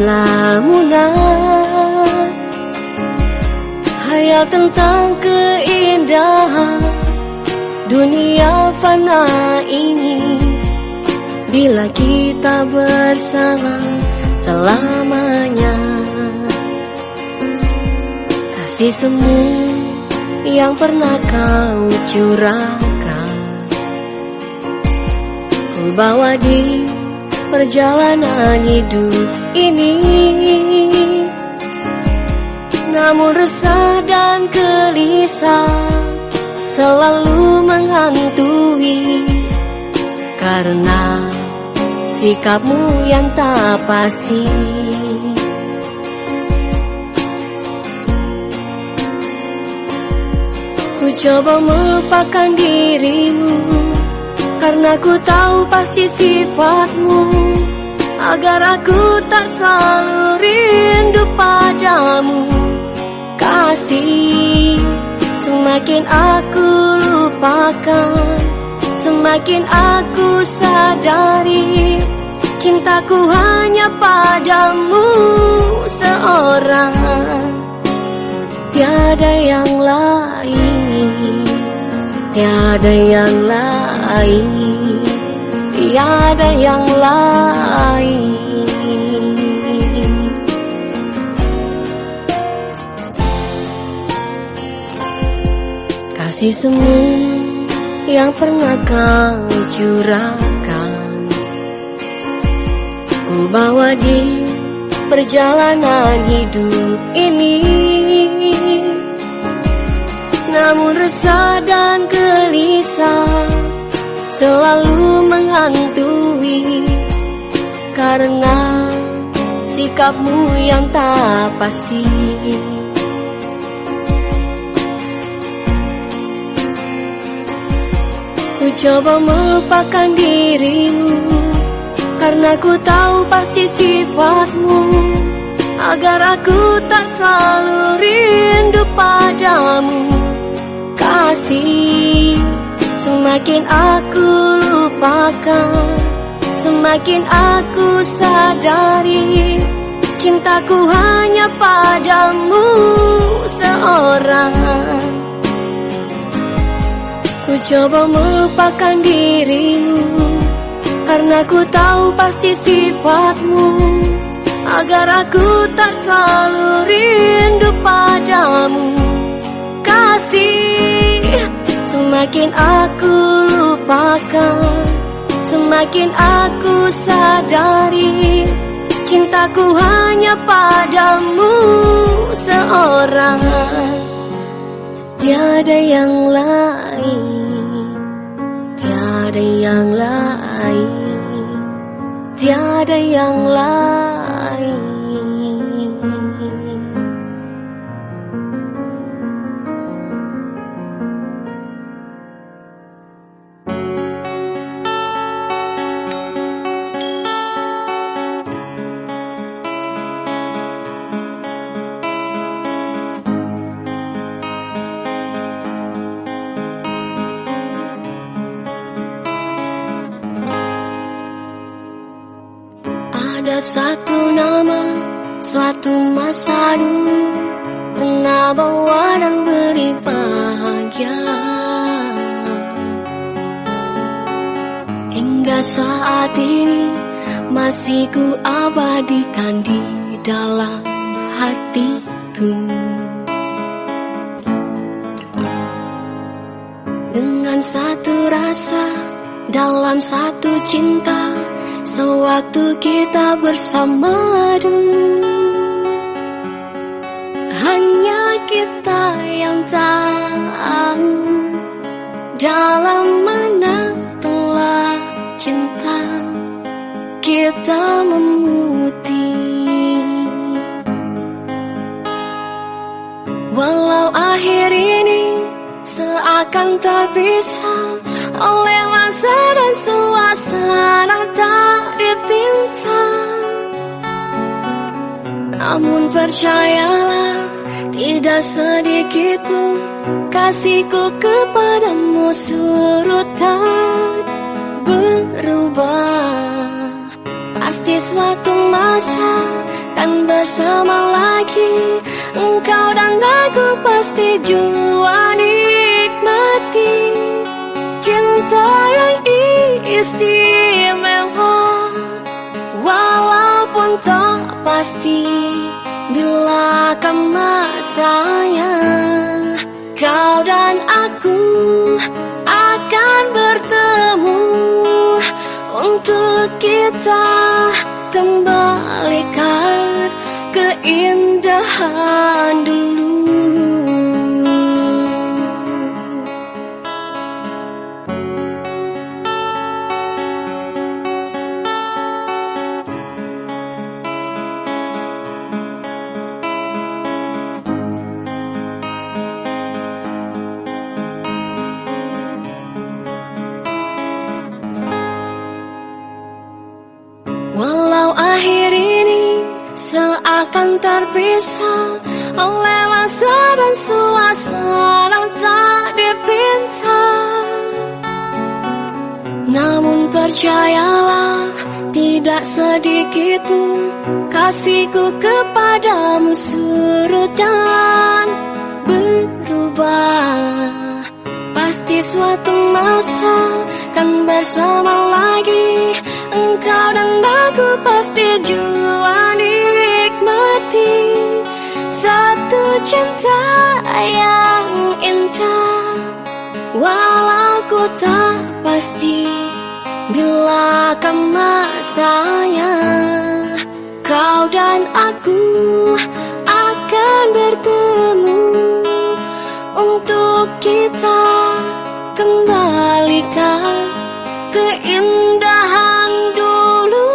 lamunan Hayal tentang keindahan dunia fana ini. Bila kita bersama selamanya. Kasih semu yang pernah kau curahkan. Ku bawa di perjalanan hidup ini. Namun resah dan gelisah Selalu menghantui. Karena sikapmu yang tak pasti. Ku coba melupakan dirimu Karena ku tahu pasti sifatmu Agar aku tak selalu rindu padamu. Kasih Semakin aku lupakan Semakin aku sadari Cintaku hanya padamu seorang. Tiada yang lain Tiada yang lain Tiada yang lain. Kasih semu yang pernah kau curahkan. Ku bawa di perjalanan hidup ini. Namun resah dan gelisah Selalu menghantui Karena sikapmu yang tak pasti. Ku coba melupakan dirimu Karena ku tahu pasti sifatmu. Agar aku tak selalu rindu padamu. Kasih Semakin aku lupakan Semakin aku sadari Cintaku hanya padamu seorang. Ku coba melupakan dirimu Karena ku tahu pasti sifatmu. Agar aku tak selalu rindu padamu. Kasih Semakin aku lupakan Semakin aku sadari Cintaku hanya padamu seorang. Tiada yang lain Tiada yang lain Tiada yang lain seakan terpisah oleh masa dan suasana tak dipinta. Namun percayalah Tidak sedikit pun kasihku kepadamu surut dan berubah. Pasti suatu masa kan bersama lagi Engkau dan aku pasti jua nikmati Cinta yang istimewa. Walaupun tak pasti Bila kan masanya Kau dan aku akan bertemu. Untuk kita kembalikan keindahan dulu seakan terpisah oleh masa dan suasana tak dipinta. Namun percayalah tidak sedikit pun kasihku kepadamu surut dan berubah. Pasti suatu masa kan bersama lagi Engkau dan aku pasti jua Kan masanya Kau dan aku akan bertemu. Untuk kita kembalikan keindahan dulu.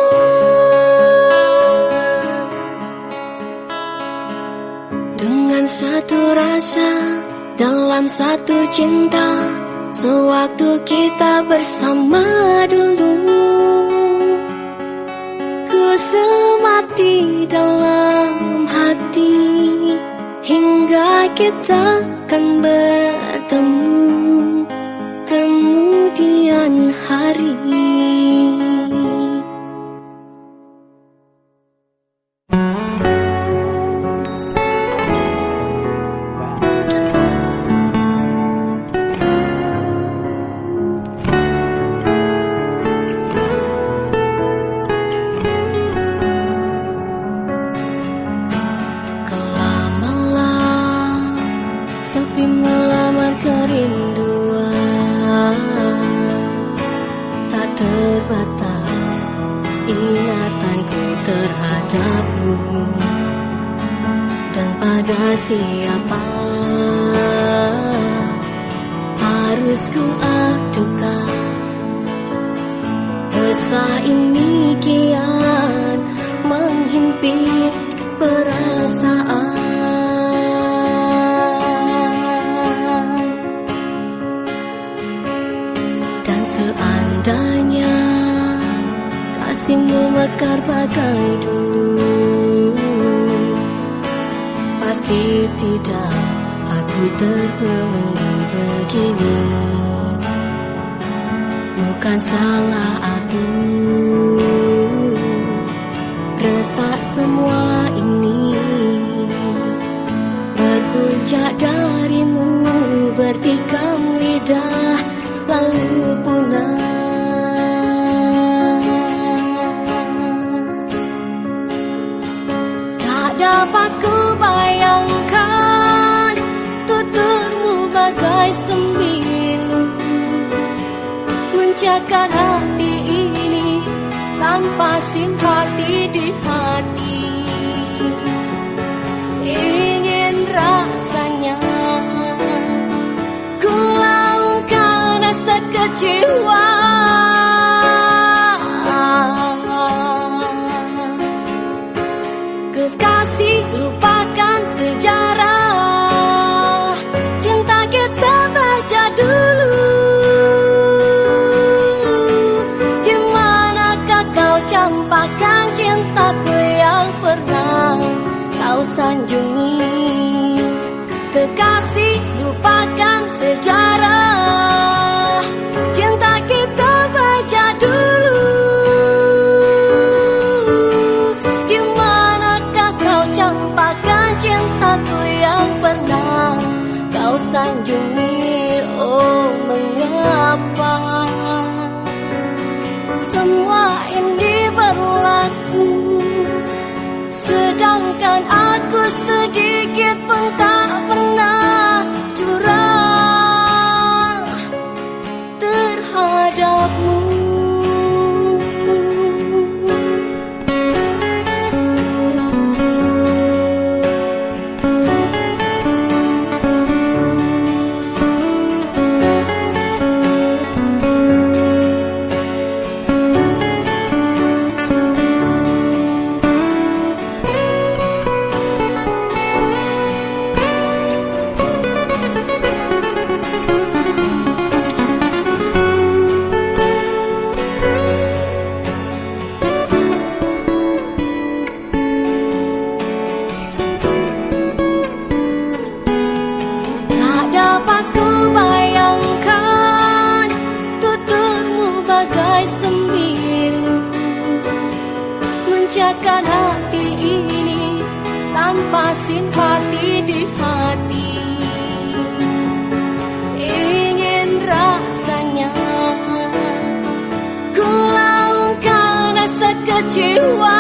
Dengan satu rasa dalam satu cinta Sewaktu kita bersama dulu Ku semati dalam hati Hingga kita kan bertemu Kemudian hari Dan pada siapa Harus ku adukan Resah ini kian Menghimpit perasaan Mekar bagai dulu. Pasti tidak aku terpenuhi begini. Bukan salah aku. Retak semua ini. Berpuncak darimu Hati ini Tanpa simpati di hati. Ingin rasanya Ku laungkan rasa kecewa kau campakkan cintaku yang pernah kau sanjungi. Kekasih lupakan sejarah sedikit pun tak pernah rasa kecewa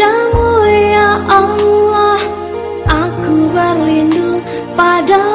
padamu ya Allah Aku berlindung pada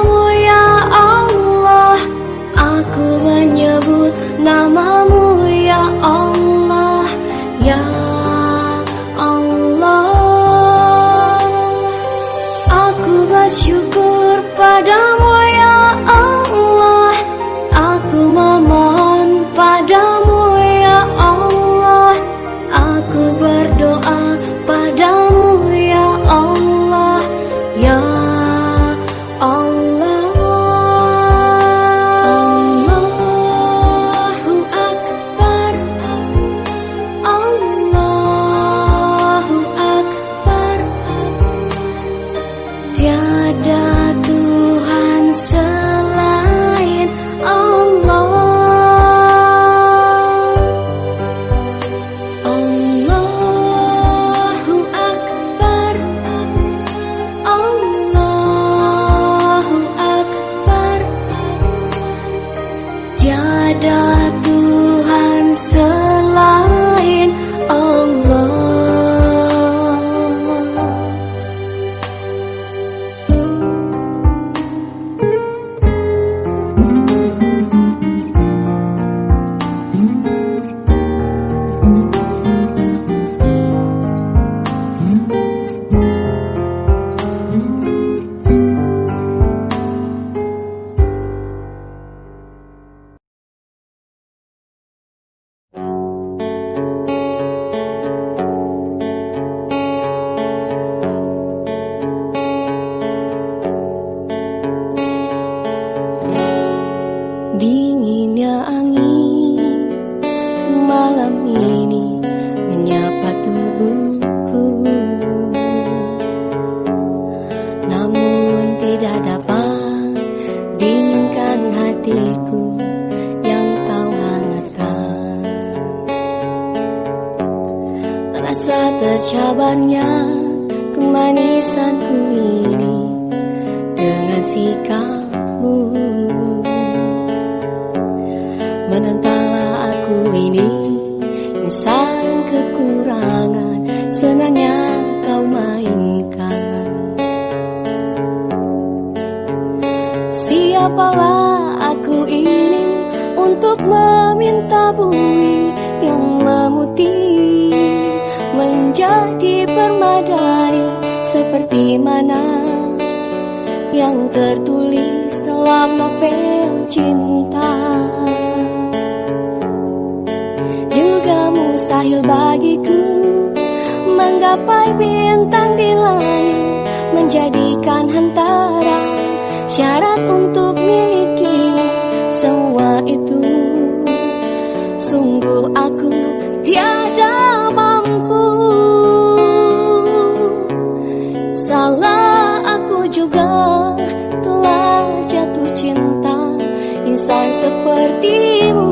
insan sepertimu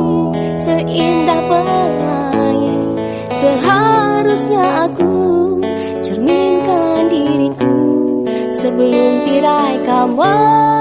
Seindah pelangi Seharusnya aku Cerminkan diriku Sebelum tirai kamu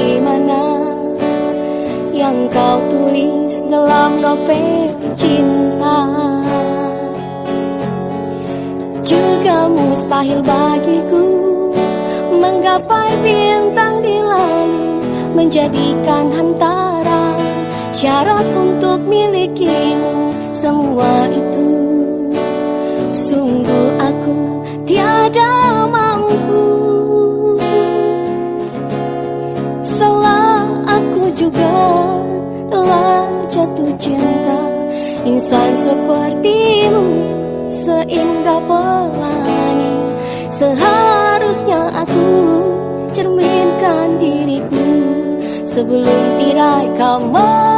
seperti mana yang kau tulis dalam novel cinta? Juga mustahil bagiku menggapai bintang di langit Menjadikan antara syarat untuk milikimu semua itu. Sungguh telah jatuh cinta. Insan sepertimu seindah pelangi. Seharusnya aku cerminkan diriku. Sebelum tirai kamar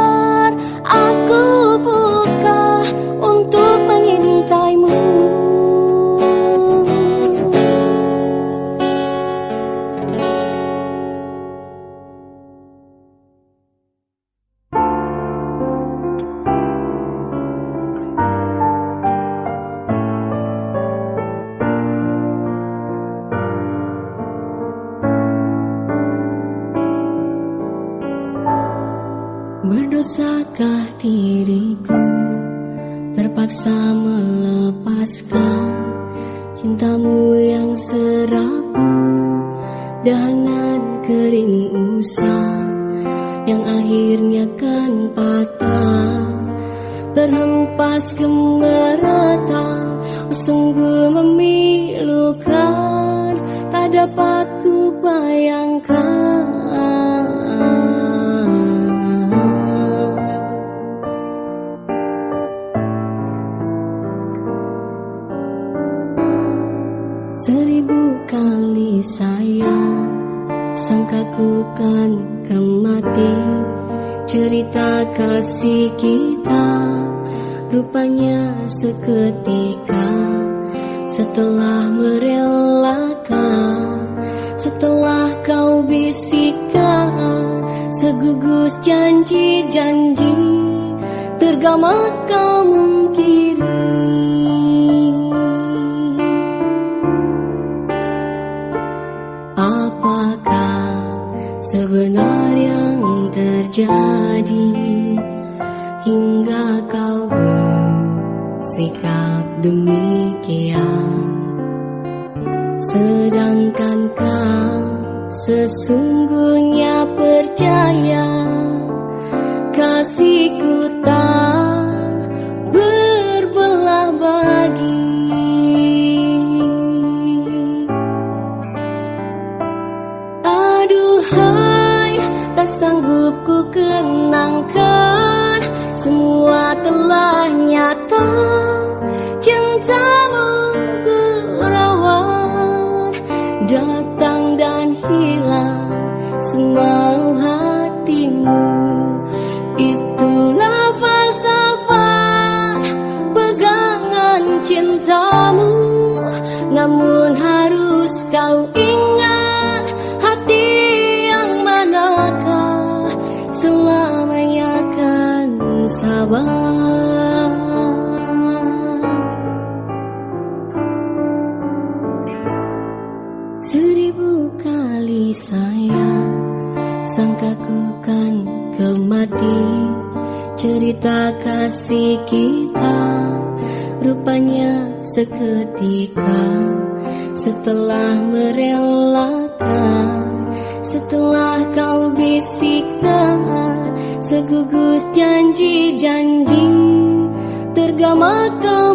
sebenar yang terjadi hingga kau bersikap demikian. Sedangkan kau sesungguhnya Cerita kasih kita rupanya seketika. Setelah merelakan setelah kau bisikkan Segugus janji-janji Tergama kau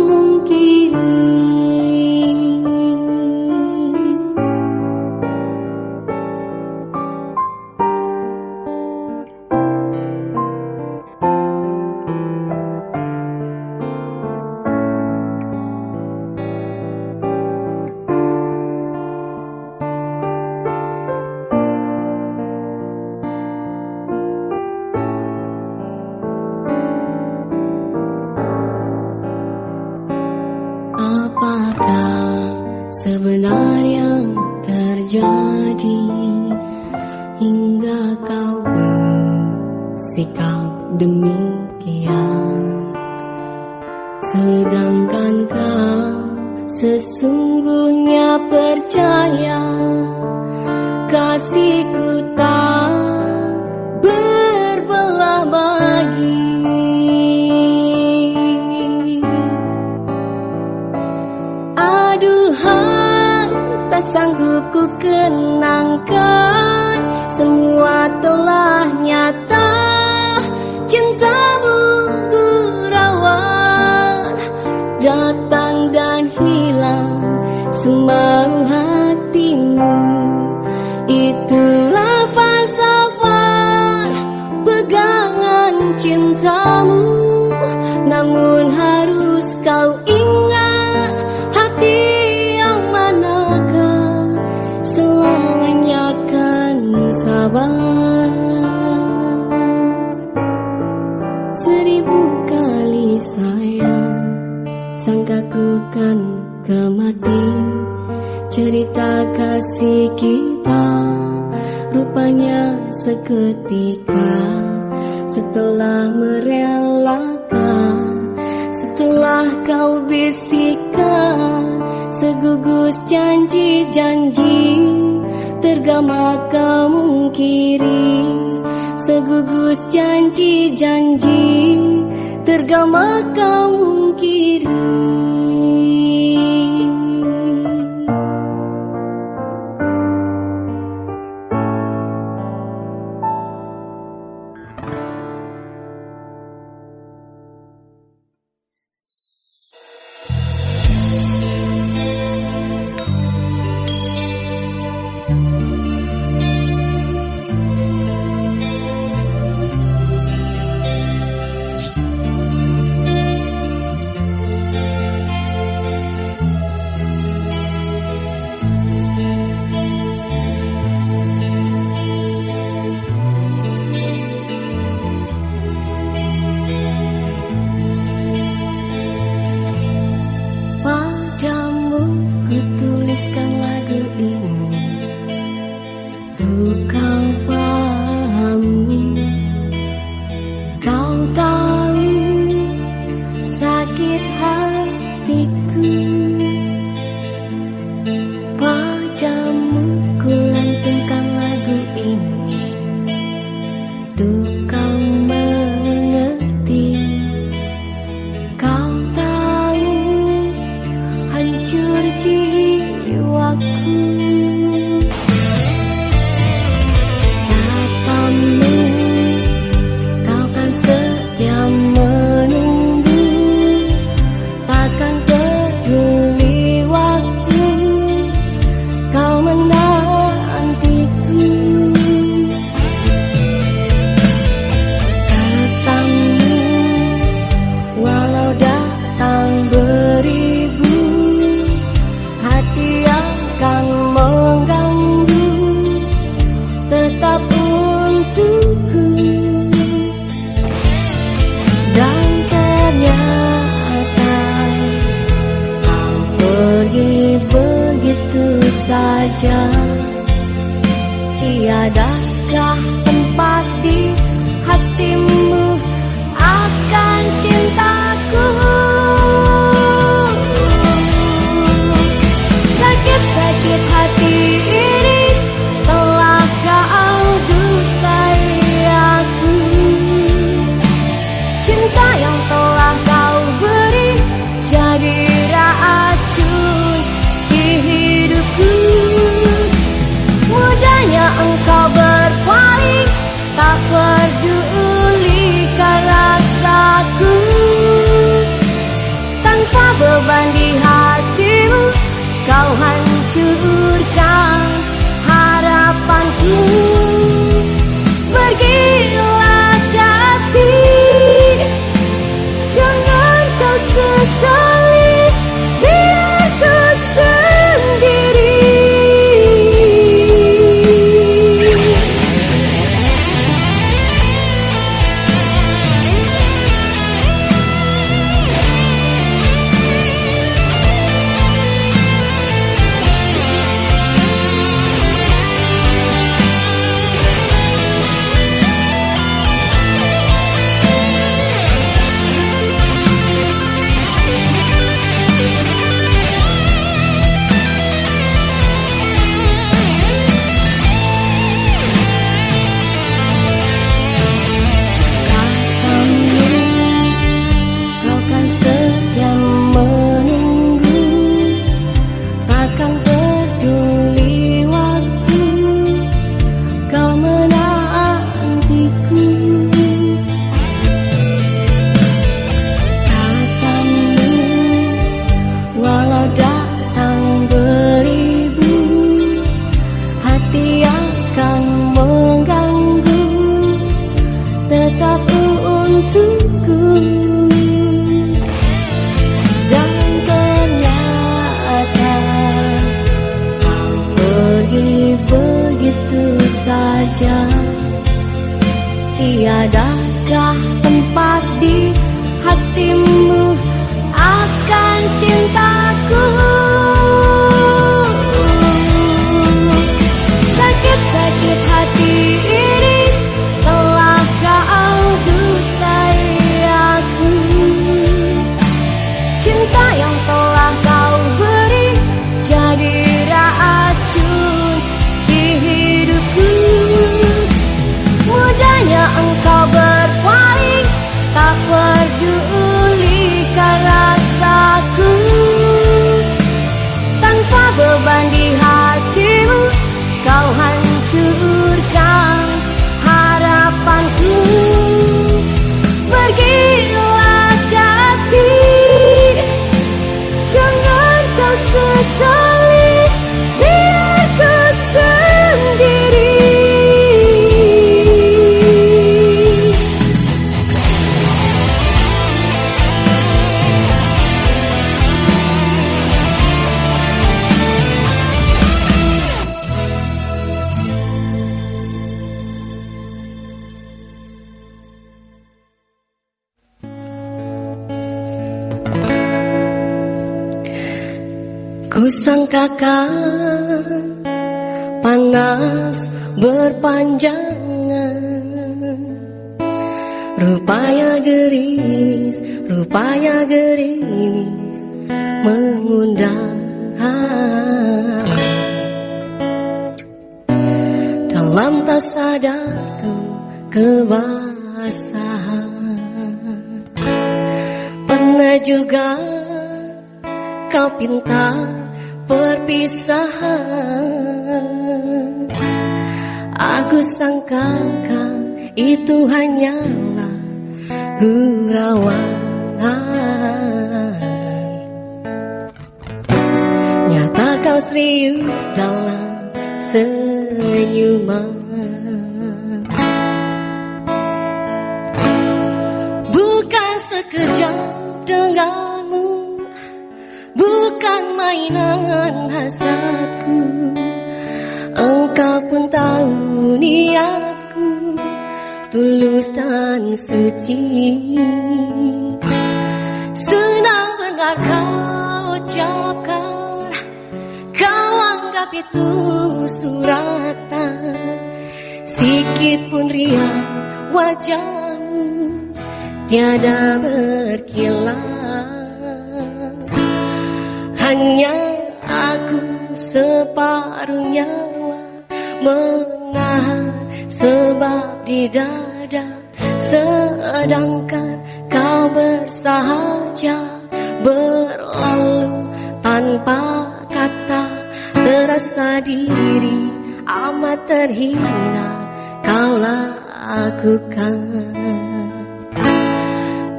bukan kematian Cerita kasih kita. Rupanya seketika Setelah merelakan Setelah kau bisikan Segugus janji-janji Tergama kamu kiri Segugus janji-janji Tergama kamu kiri perpisahan Aku sangkakan itu hanyalah gurauan Nyata kau serius dalam senyuman. Bukan sekejap denganmu Bukan mainan hasratku. Engkau pun tahu niatku Tulus dan suci. Senang benar kau ucapkan Kau anggap itu suratan. Sikit pun riang wajahmu Tiada berkilau hanya aku separuh nyawa menahan sebab di dada sedangkan kau bersahaja berlalu tanpa kata terasa diri amat terhina kau lakukan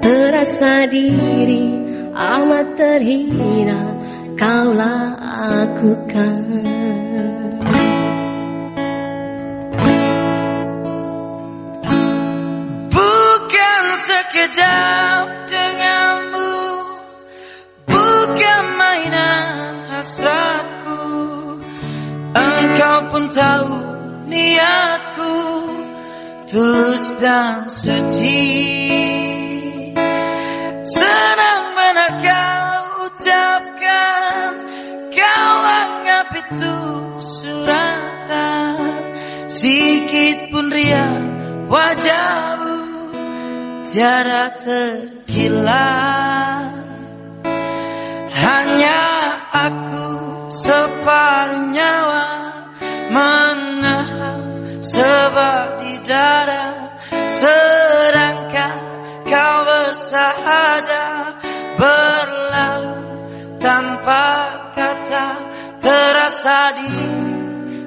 terasa diri amat terhina kau lakukan Bukan sekejap denganmu. Bukan mainan hasratku. Engkau pun tahu niatku. Tulus dan suci Sikit pun riang wajahmu Tiada terkilat. Hanya aku separuh nyawa Menahan sebab di dada Sedangkan kau bersahaja Berlalu tanpa kata Terasa diri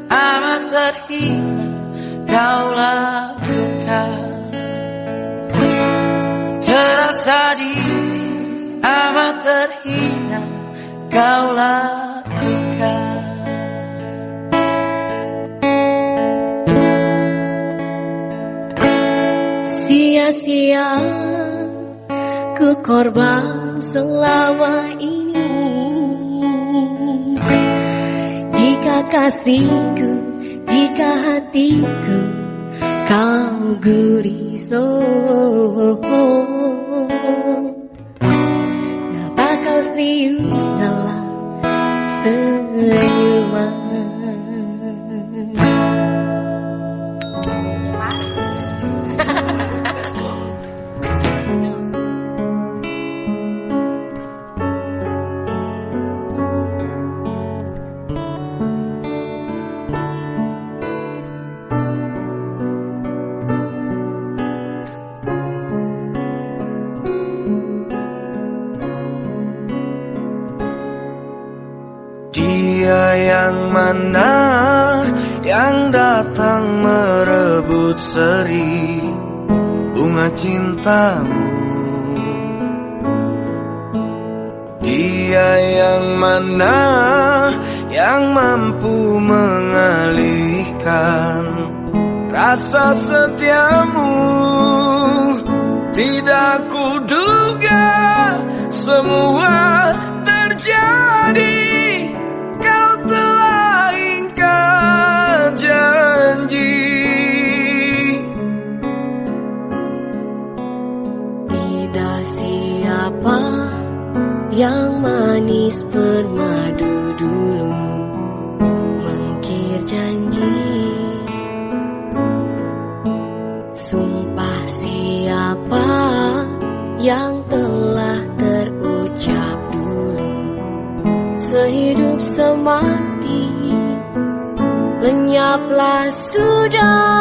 amat terhina Kau lakukan Terasa diri amat terhina. Kau lakukan Sia-sia ku korban selama ini. Jika kasihku, jika hatiku kau guriso Kenapa kau serius dalam senyuman yang mana yang datang merebut seri bunga cintamu. Dia yang mana yang mampu mengalihkan rasa setiamu. Tidak kuduga semua manis bermadu dulu mengkir janji. Sumpah siapa yang telah terucap dulu? Sehidup semati Lenyaplah sudah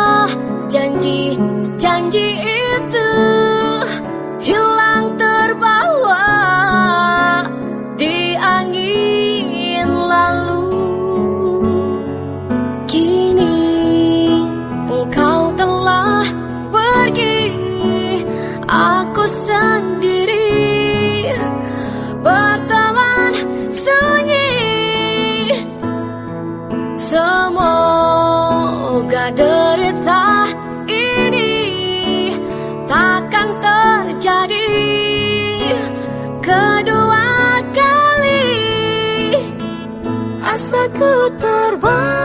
world.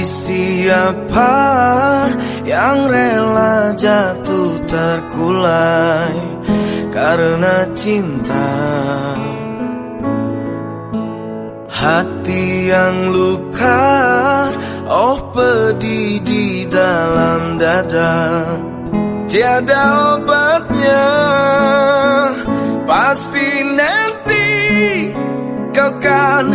Siapa yang rela jatuh terkulai karena cinta? Hati yang luka Oh pedih di dalam dada. Tiada obatnya Pasti nanti Kau kan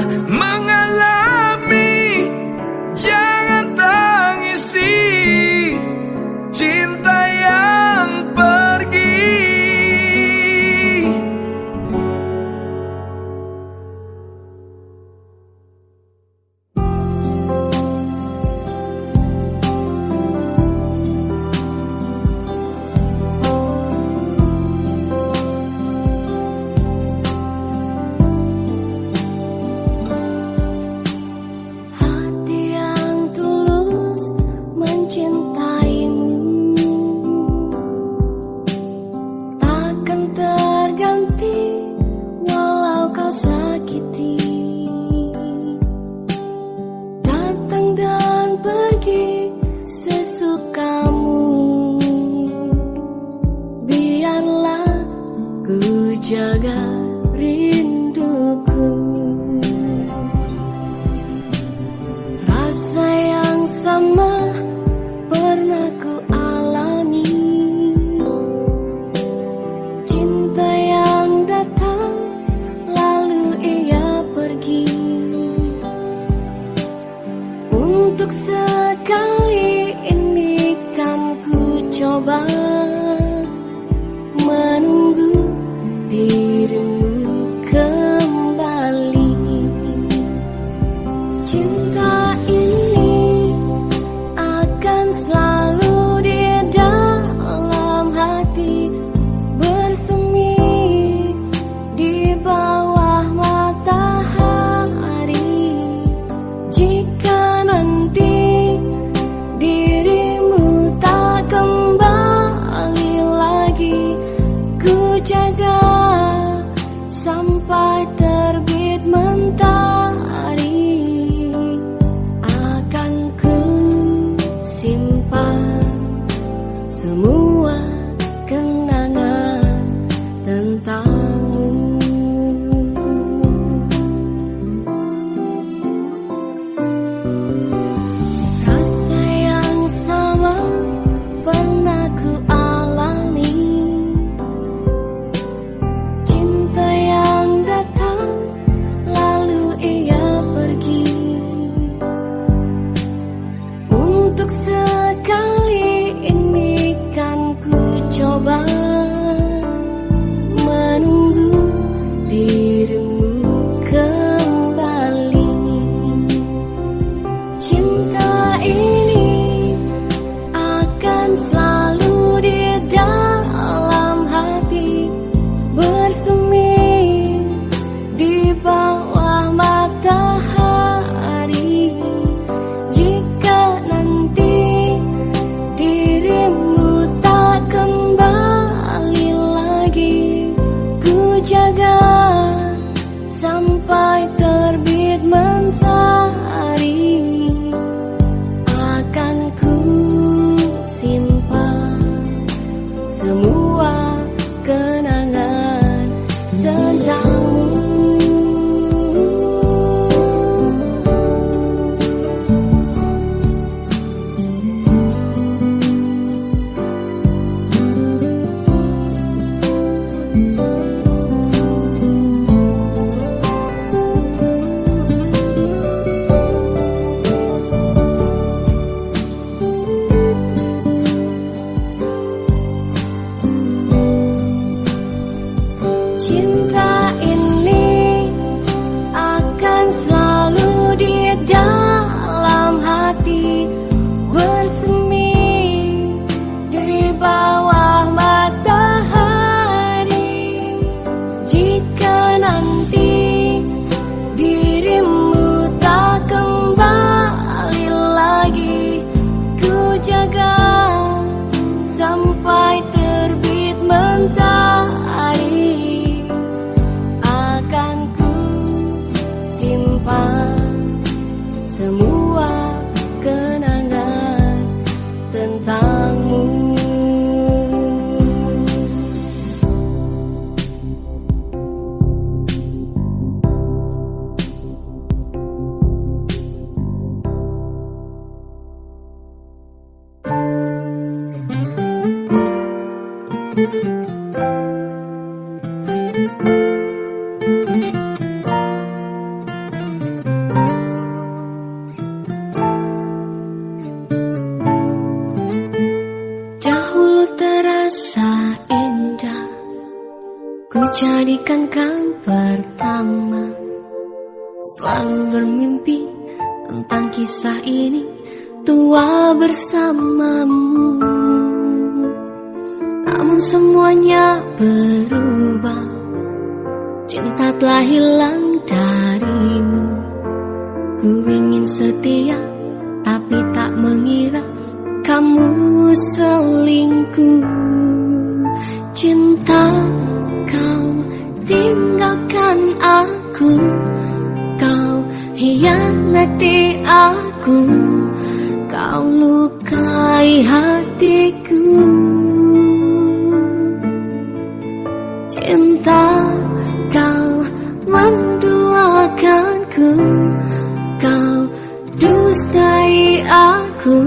aku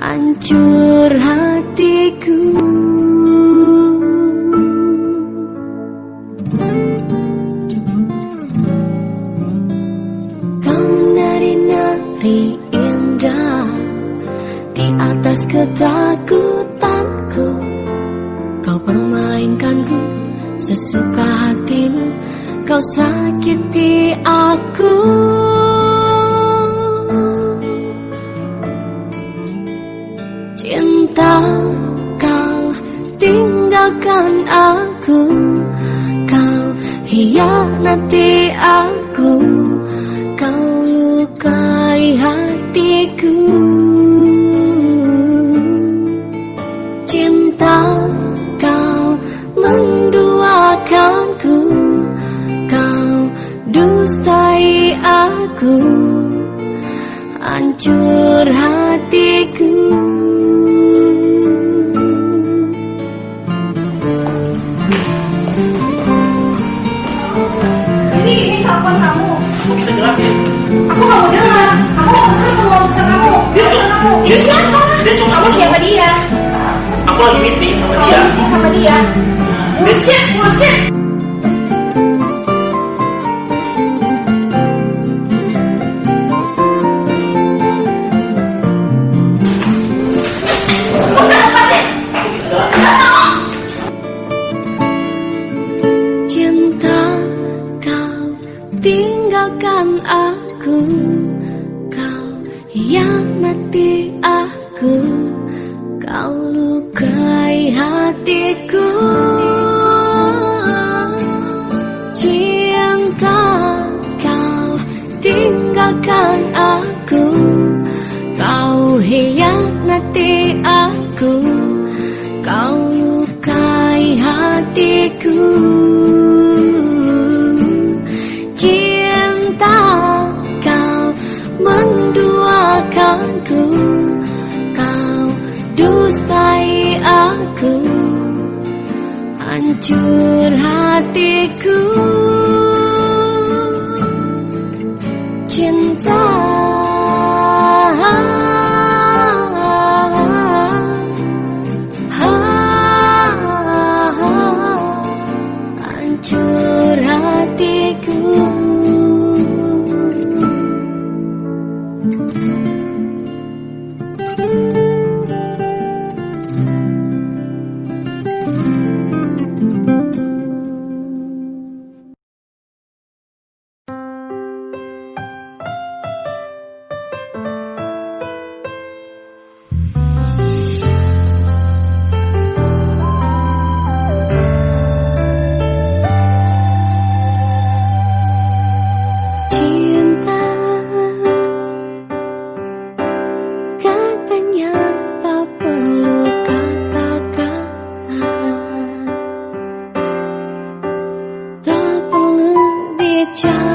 hancur hatiku. Kau nari-nari indah di atas ketakutanku. Kau permainkanku sesuka hatimu Kau sakiti aku. Aku Kau hianati aku Kau lukai hatiku Cinta kau menduakanku Kau dustai aku Hancur hati kamu. dia siapa? dia cuma Kamu siapa dia? Aku lagi meeting sama dia. sama dia. Bullshit, bullshit. Cinta kau tinggalkan aku hianati aku, Kau lukai hatiku. Cinta kau tinggalkan aku, Kau hianati aku, Kau lukai hatiku. Menduakanku Kau dustai aku Hancur hatiku. Cinta Hancur hatiku 家。